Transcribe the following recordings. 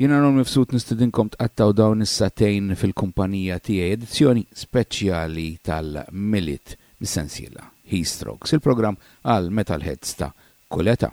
Jien hawn mifsud nistidinkom tqattgħu dawn is-sagħtejn fil-kumpanija tiegħi, edizzjoni speċjali tal-Milied mis-sensiela He Strokes, il-programm għal metalheads ta' kull età.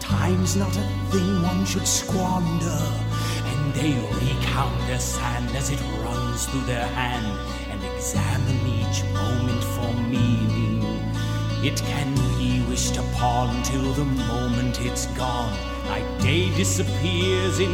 time's not a thing one should squander. And they recount their sand as it runs through their hand and examine each moment for meaning. It can be wished upon till the moment it's gone, like day disappears into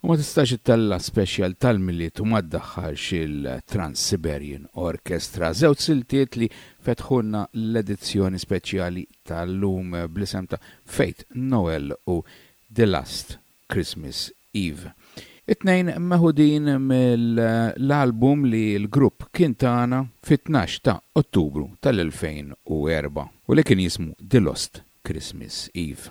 U ma tistax ittella' special tal-Milied u ma ddaħħalx il-Trans-Siberian Orchestra, żewġ siltiet li fetħulna l-edizzjoni speċjali tal-lum bl-isem ta' Faith Noel u The Last Christmas Iv. It-tnejn meħudin mill-album li l-grupp kien tana fit-tnax ta' Ottubru tal-2004 u li kien jismu The Lost Christmas. Iv.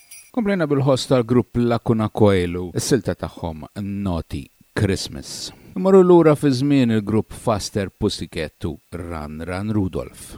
Komplejna bil-ħoss tal-grupp Lacuna Coeli u s-silta tagħhom Naughty Christmas. Immorru lura fiż-żmien il-grupp Faster Pussycat u Run Run Rudolph.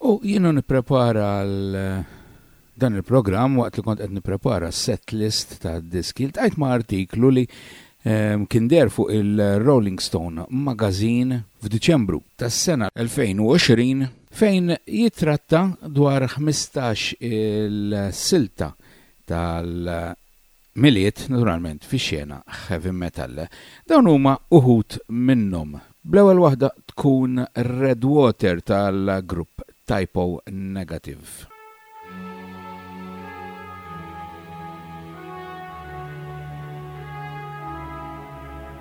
U jiena nipprepara għal eh, dan il-programm waqt li kont qed nipprepara set list ta' diski, ltqajt ma' artiklu li Ehm, kien der fuq il-Rolling Stone magazine f'Diċembru tas-sena 2020 fejn jitratta dwar 15 il-silta tal-Milied, naturalment fix-xena heavy metal. Dawn huma uħud minnhom. Bl-ewwel waħda tkun Red Water tal-grupp Type O Negative.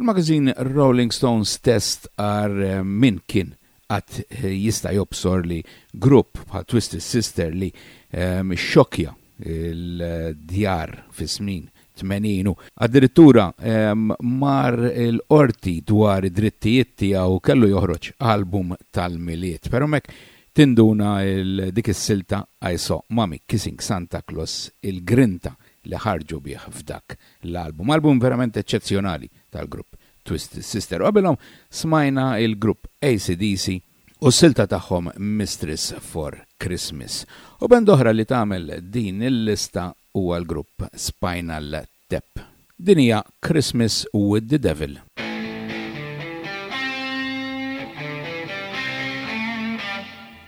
Il-magazin Rolling Stone stess stqarr min kien qatt jista' jobsor li grupp bħal Twisted Sister li xxokkja l-djar fis-snin tmenin u addirittura mar il-Qorti dwar id-drittijiet tiegħu kellu joħroġ album tal-Milied. Però m'hekk tinduna dik is-silta I Saw Mummy Kissing Santa Claus il-grinta li ħarġu bih f'dak l-album, album verament eċċezzjonali tal-grupp Twisted Sister. U qabilhom smajna l-grupp AC/DC u s-silta tagħhom Mistress for Christmas. U band oħra li tagħmel din il-lista huwa l-grupp Spinal Tap. Din hija Christmas with the Devil.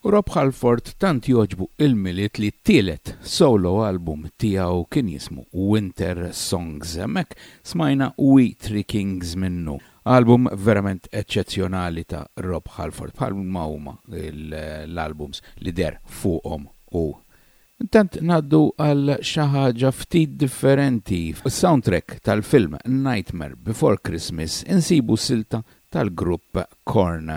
U Rob Halford tant jogħġbu il-Milied li t-tielet solo album tiegħu kien jismu Winter Songs. Hemmhekk smajna We Three Kings minnu. Album verament eċċezzjonali ta' Rob Halford, bħal ma huma l-albums li deher fuqhom hu. Intant ngħaddu għal xi ħaġa ftit differenti. Fis-soundtrack tal-film Nightmare Before Christmas insibu silta tal-grupp Korn.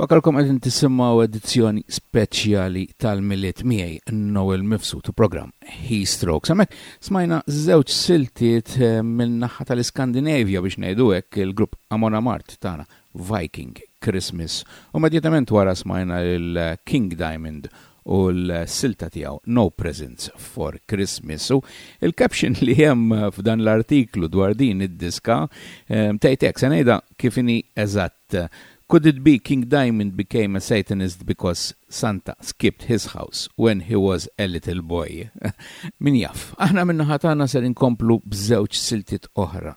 Fakarkom għedin tisimaw edizzjoni speċjali tal-miliet miegħi Noel Mifsut program He Strokes. Għamek smajna żewġ siltiet eh, minn naħħa tal-Iskandinavja biex ngħidu hekk il-grupp Amona Mart tagħna Viking Christmas u immedjatament wara smajna lil King Diamond u l-silta tiegħu No Presents for Christmas u l-caption li hemm f'dan l-artiklu dwar din id-diska tgħid hekk, se ngħidha kif inhi eżatt, Could it be King Diamond became a Satanist because Santa skipped his house when he was a little boy? Min jaf. Aħna min-naħa tagħna ser inkomplu b'żewġ siltiet oħra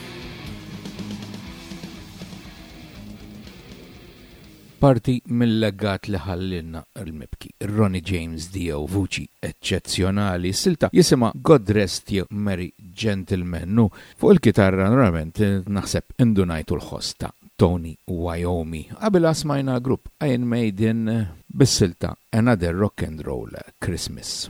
Parti mil-legat li ħallielna l-mibki Ronnie James Dio, vuċi eċċezzjonali. Is-silta jisimha God Rest You Merry Gentlemen u fuq il-kitarra normalment naħseb indunajtu l-ħoss ta' Tony Iommi. Qabilha smajna grupp Iron Maiden bis-silta Another Rock and Roll Christmas.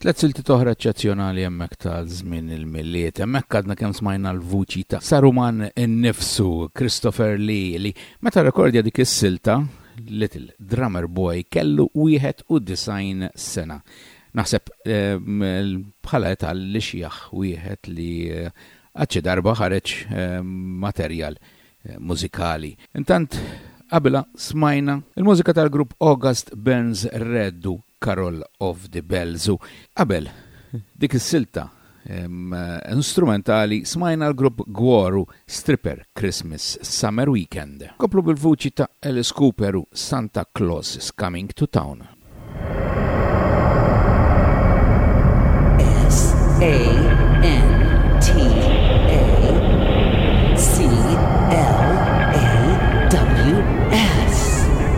Tliet siltiet oħra eċċezzjonali hemmhekk ta' żmien il-Milied. Hemmhekk għadna kemm smajna l-vuċi ta' Saruman innifsu, Christopher Lee, li meta rrekordja dik is-silta, Little Drummer Boy, kellu 91 sena. Naħseb bħala età li xjah wieħed li għad xi darba ħareġ materjal mużikali. Intant qabilha smajna l-mużika tal-grupp August Burns Red u Carol of the Bells u qabel dik is-silta instrumentali smajna l-grupp Gwar u Stripper Christmas Summer Weekend. Nkomplu bil-vuċi ta' Alice Cooper u Santa Claus is Coming to Town.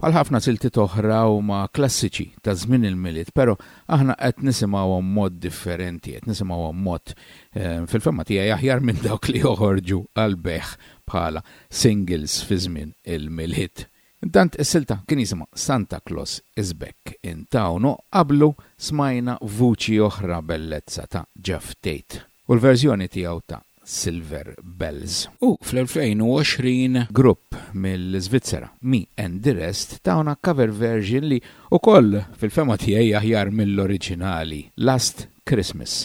Bħal ħafna siltiet oħra huma klassiċi ta' żmien il-Milied, però aħna qed nisimgħuhom mod differenti, qed nisimgħuhom mod, fil-fehma tiegħi, aħjar minn dawk li joħorġu għall-bejgħ bħala singles fi żmien il-Milied. Intant is-silta kien jisimha Santa Claus is Back in Town u qablu smajna vuċi oħra bellezza ta' Jeff Tate. u l-verżjoni tiegħu ta' Silver Bells. U fl-2020 grupp mill-Iżvizzera, Me and the Rest, tawna cover version li wkoll fil-fehma tiegħi aħjar mill-oriġinali, Last Christmas.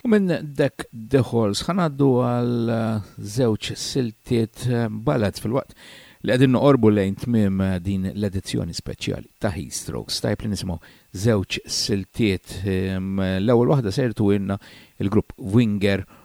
U minn dek The Halls ħanaddu għal eh, żewġ siltiet eh, balad fil-waqt li għadin noqorbu lejn tmim eh, din l-edizzjoni speċjali ta' Heat Strokes. Tajb li nisimgħu żewġ siltiet ehm, l-ewwel waħda sejrtu inna il-grupp Winger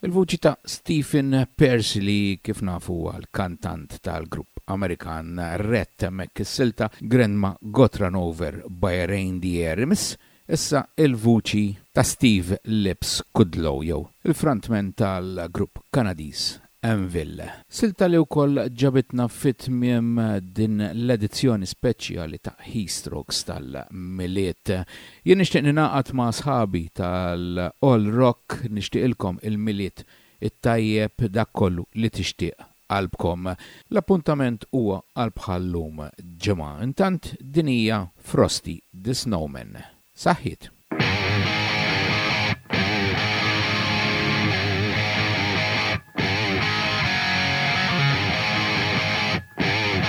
Il-vuċi ta' Stephen Percy li kif nafu huwa l-kantant tal-grupp Amerikan Red temmek is-silta Grandma Got Run Over by a Reindeer miss Issa il-vuċi ta' Steve Lips Kudlow jew il-frontman tal-grupp Kanadiż Anvil. Silta li wkoll ġabitna fi tmiem din l-edizzjoni speċjali ta' Heatstrokes tal-Milied. Jien nixtieq ningħaqad ma' sħabi tal-All Rock nixtieqilkom il-Milied it-tajjeb dak kollu li tixtieq qalbkom. L-appuntament huwa għal bħal-lum ġimgħa. Intant din hija Frosty the Snowman. Saħħiet!